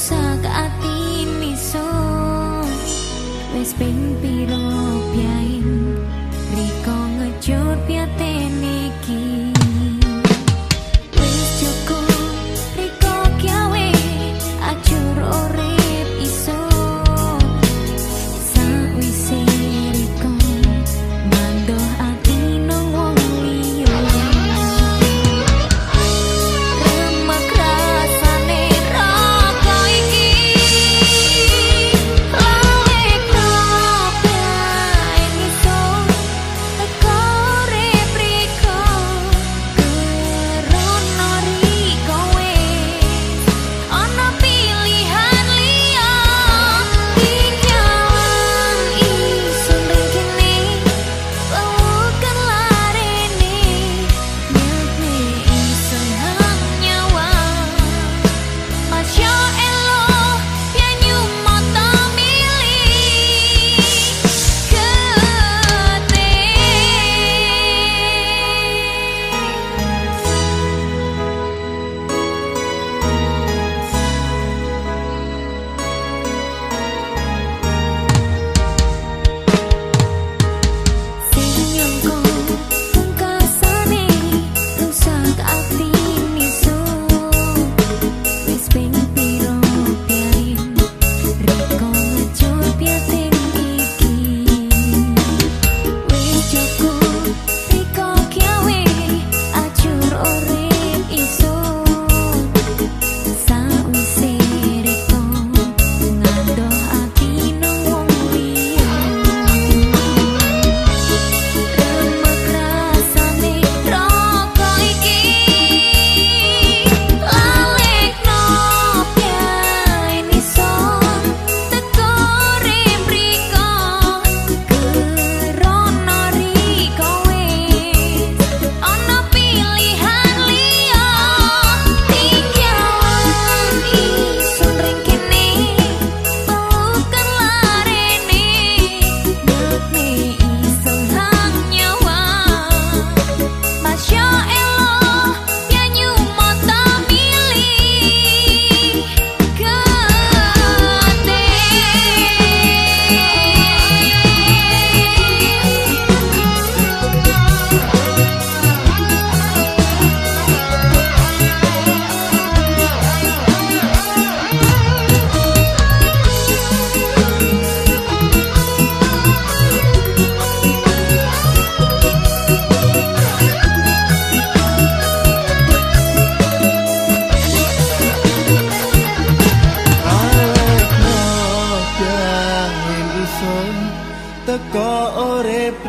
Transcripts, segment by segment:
sak ati miso. Wes ping piro piye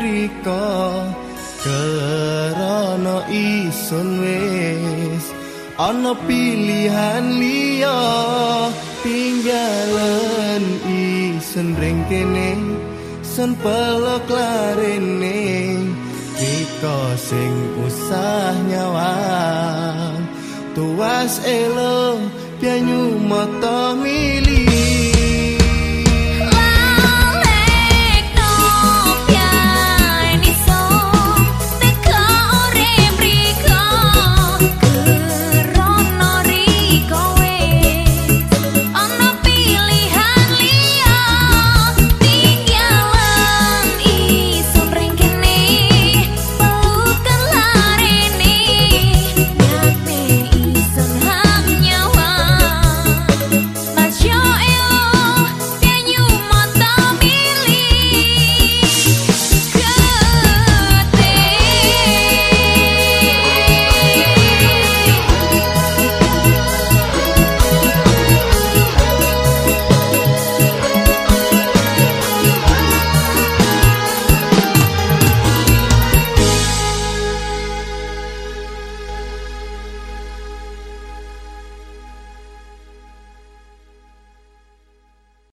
mriko Kerana isun wis Ana pilihan liya. Tinggalan isun ring kene Sun pelok larene Kita sing usah nyawang Tuas elo Pianyu mata milih